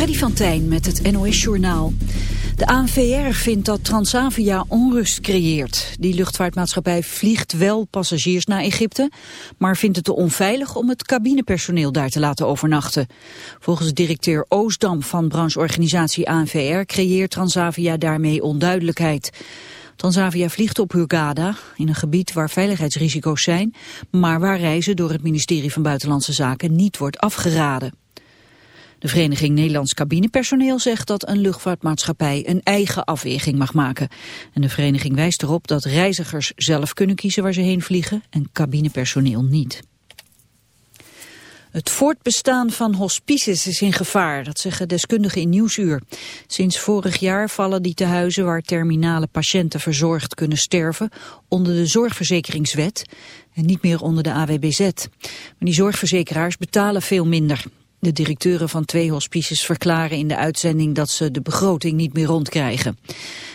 Freddy van Tijn met het NOS-journaal. De ANVR vindt dat Transavia onrust creëert. Die luchtvaartmaatschappij vliegt wel passagiers naar Egypte... maar vindt het te onveilig om het cabinepersoneel daar te laten overnachten. Volgens directeur Oosdam van brancheorganisatie ANVR... creëert Transavia daarmee onduidelijkheid. Transavia vliegt op Hurghada, in een gebied waar veiligheidsrisico's zijn... maar waar reizen door het ministerie van Buitenlandse Zaken niet wordt afgeraden. De Vereniging Nederlands Cabinepersoneel zegt dat een luchtvaartmaatschappij een eigen afweging mag maken. En de vereniging wijst erop dat reizigers zelf kunnen kiezen waar ze heen vliegen en cabinepersoneel niet. Het voortbestaan van hospices is in gevaar, dat zeggen deskundigen in Nieuwsuur. Sinds vorig jaar vallen die tehuizen waar terminale patiënten verzorgd kunnen sterven onder de zorgverzekeringswet en niet meer onder de AWBZ. Maar die zorgverzekeraars betalen veel minder. De directeuren van twee hospices verklaren in de uitzending dat ze de begroting niet meer rondkrijgen.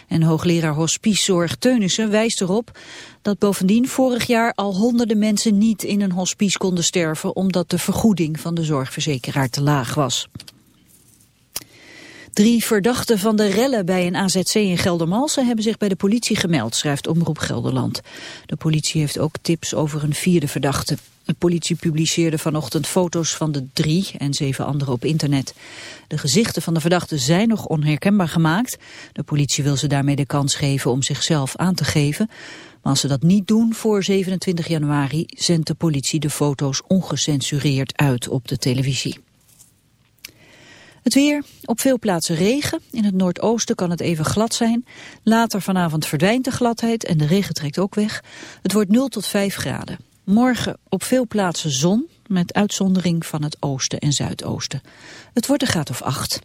En hoogleraar hospicezorg Teunissen wijst erop dat bovendien vorig jaar al honderden mensen niet in een hospice konden sterven omdat de vergoeding van de zorgverzekeraar te laag was. Drie verdachten van de rellen bij een AZC in Geldermalsen hebben zich bij de politie gemeld, schrijft Omroep Gelderland. De politie heeft ook tips over een vierde verdachte. De politie publiceerde vanochtend foto's van de drie en zeven anderen op internet. De gezichten van de verdachten zijn nog onherkenbaar gemaakt. De politie wil ze daarmee de kans geven om zichzelf aan te geven. Maar als ze dat niet doen voor 27 januari zendt de politie de foto's ongecensureerd uit op de televisie. Het weer, op veel plaatsen regen. In het noordoosten kan het even glad zijn. Later vanavond verdwijnt de gladheid en de regen trekt ook weg. Het wordt 0 tot 5 graden. Morgen op veel plaatsen zon, met uitzondering van het oosten en zuidoosten. Het wordt een graad of 8.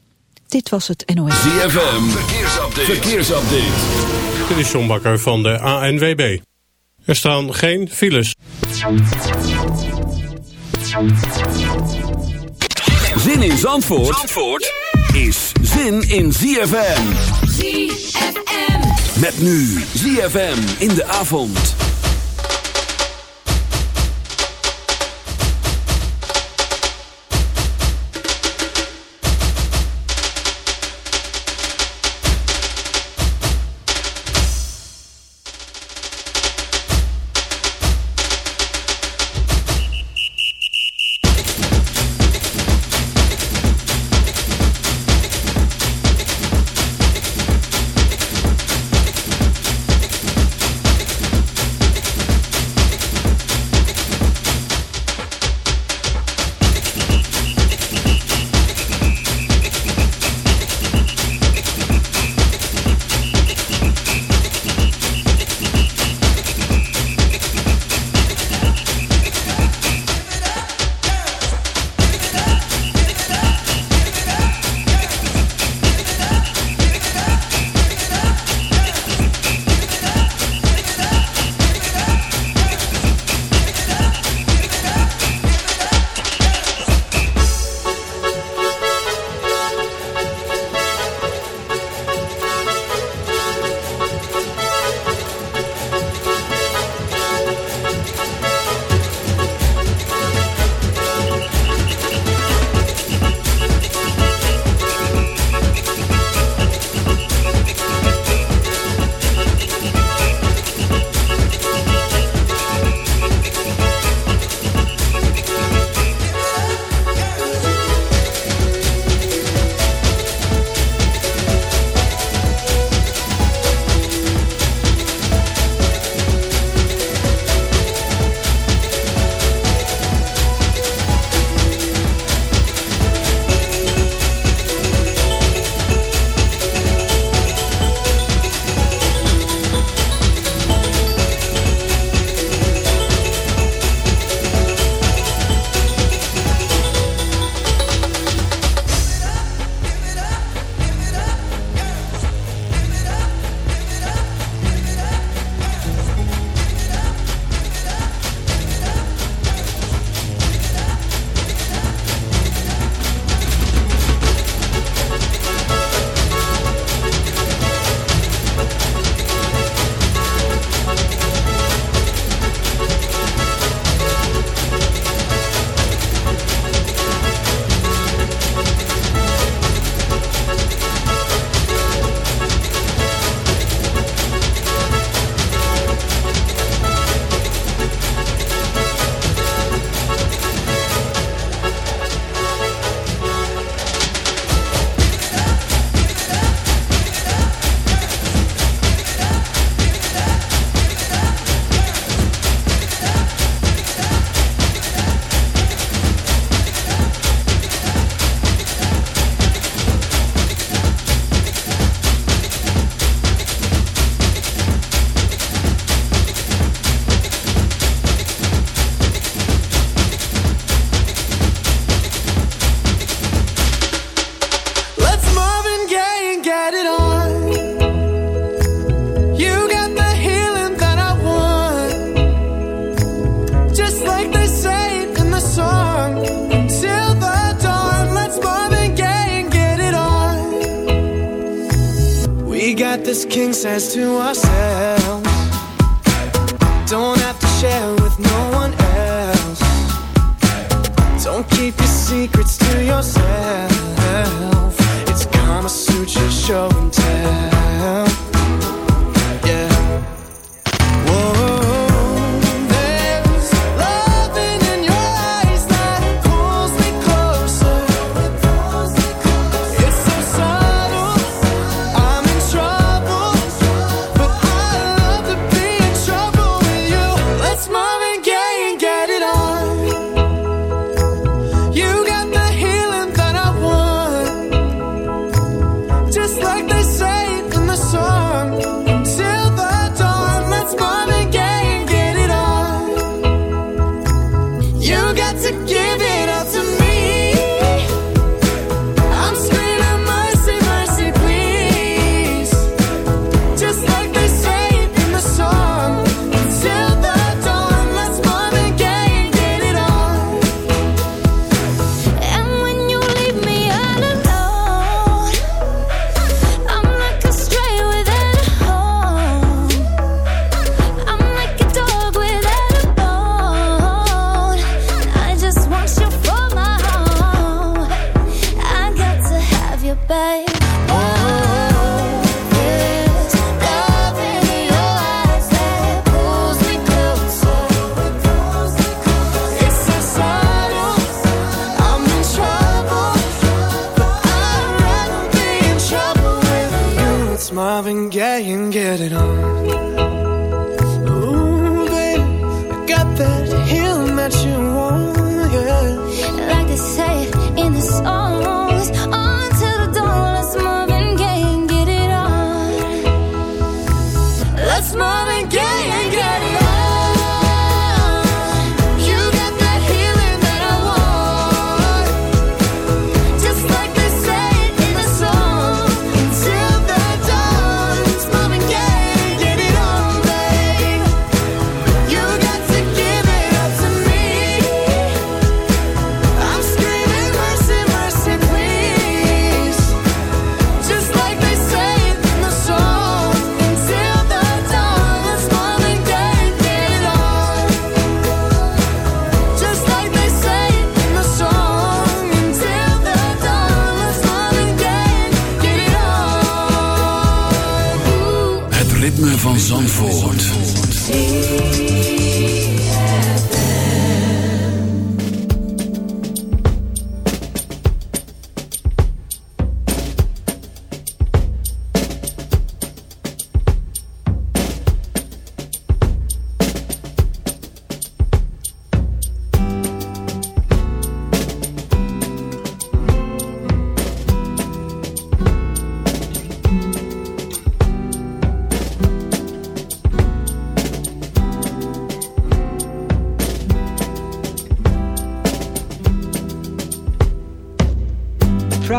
Dit was het NOS. ZFM, verkeersupdate. verkeersupdate. Dit is John Bakker van de ANWB. Er staan geen files. Zin in Zandvoort, Zandvoort is zin in ZFM. ZFM. Met nu ZFM in de avond.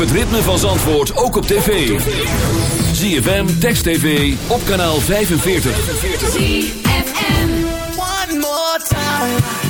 Het ritme van Zandvoort ook op tv. ZFM, Text TV, op kanaal 45. ZFM. One more time.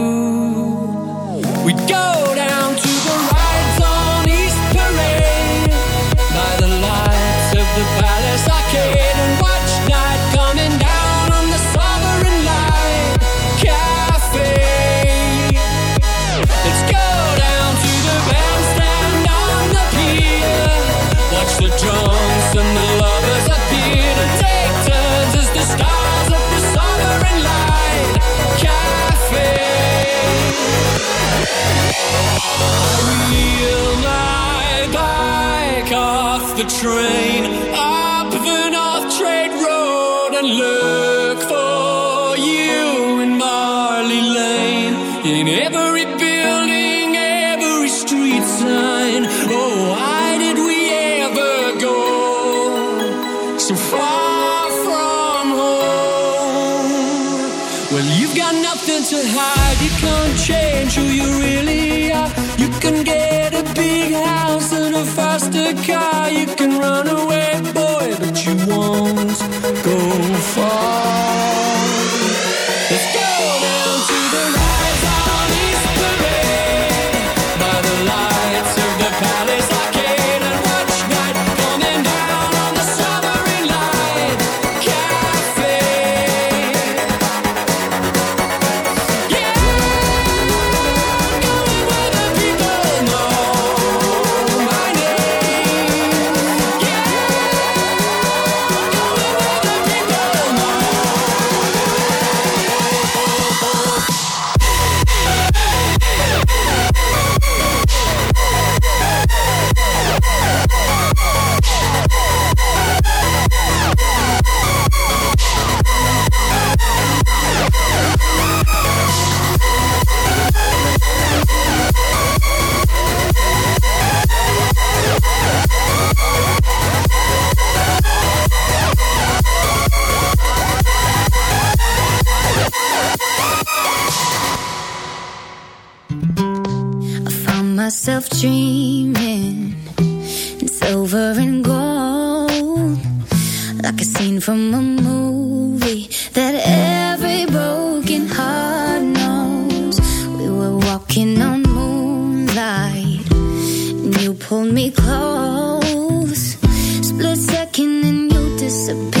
myself dreaming in silver and gold, like a scene from a movie that every broken heart knows. We were walking on moonlight, and you pulled me close. Split second, and you disappeared.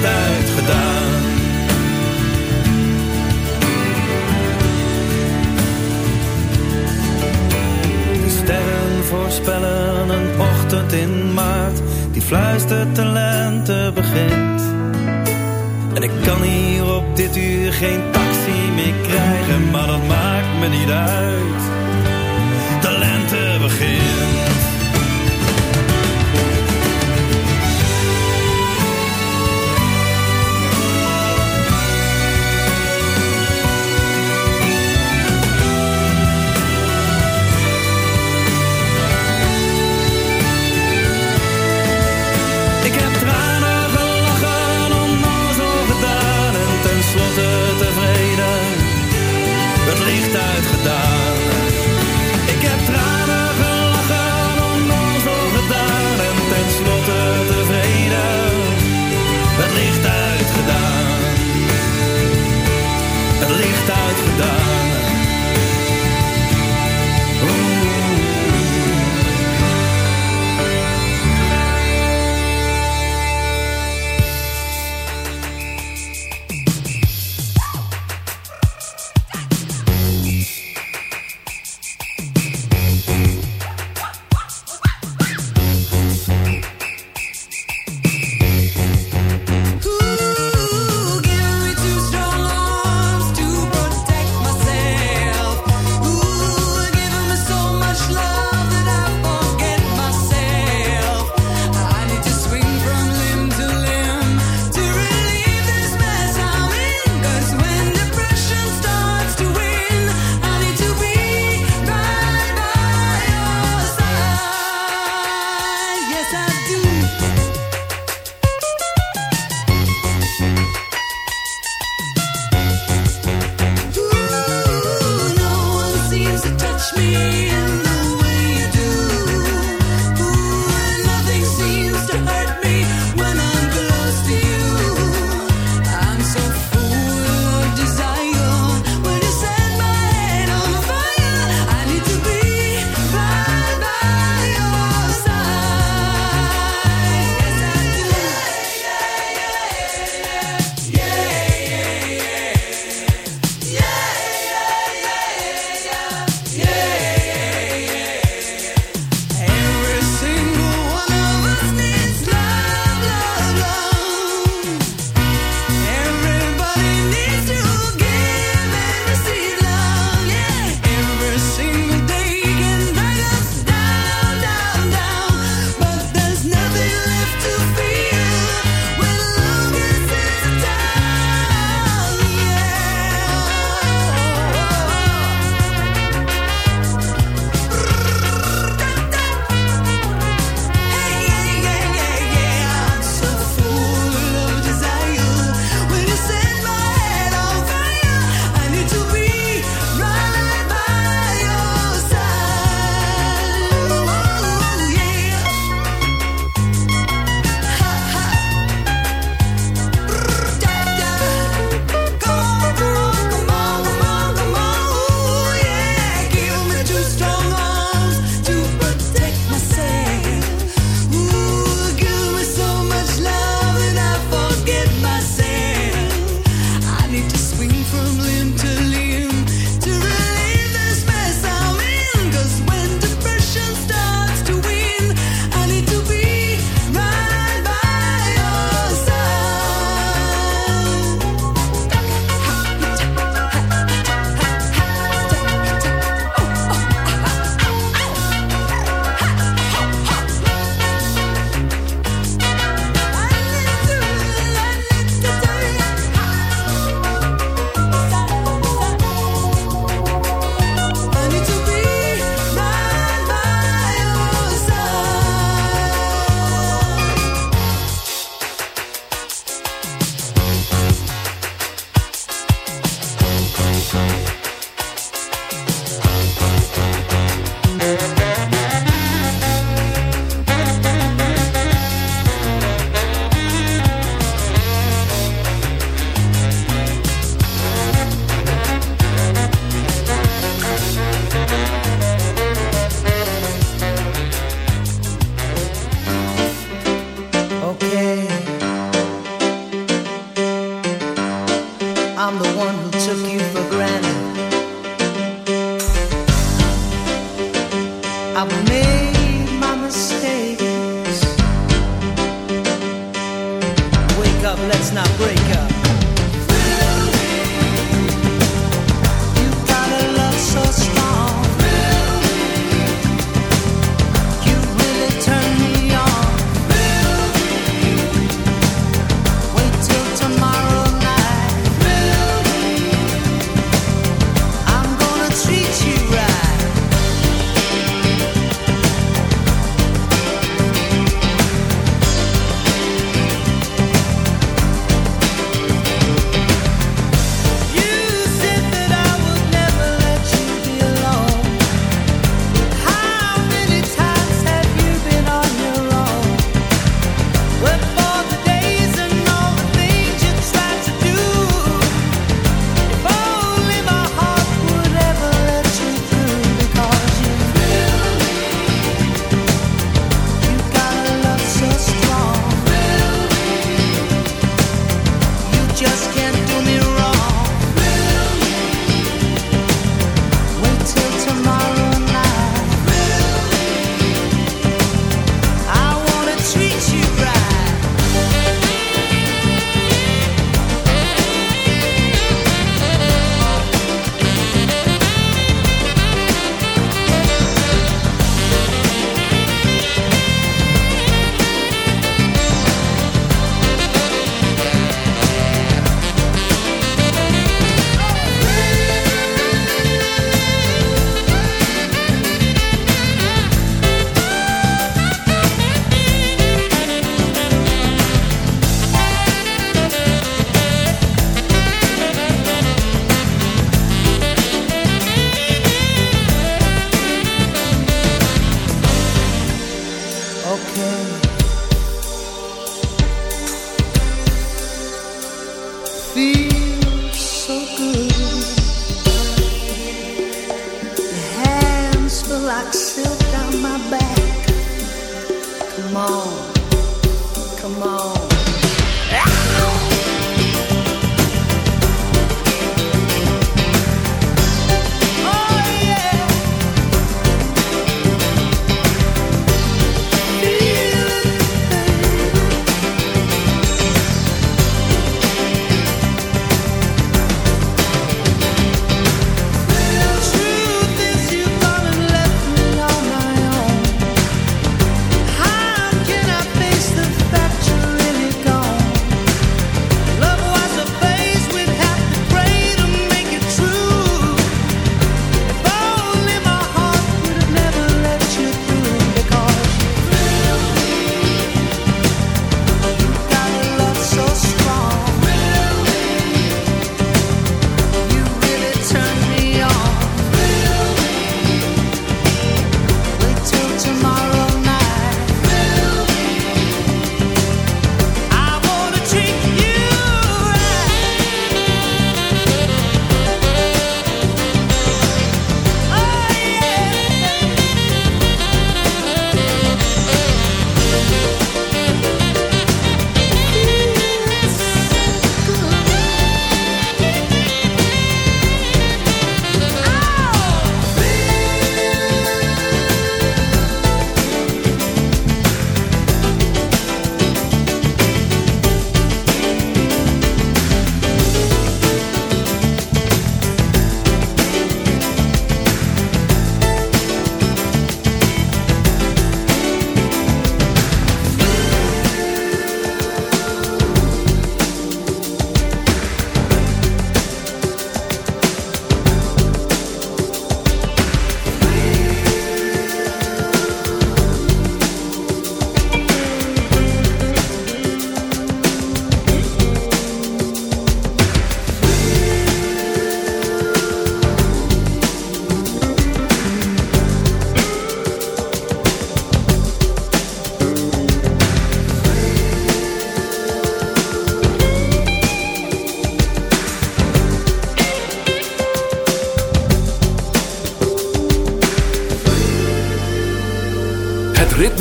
Licht uitgedaan. De sterren voorspellen een ochtend in maart Die fluistert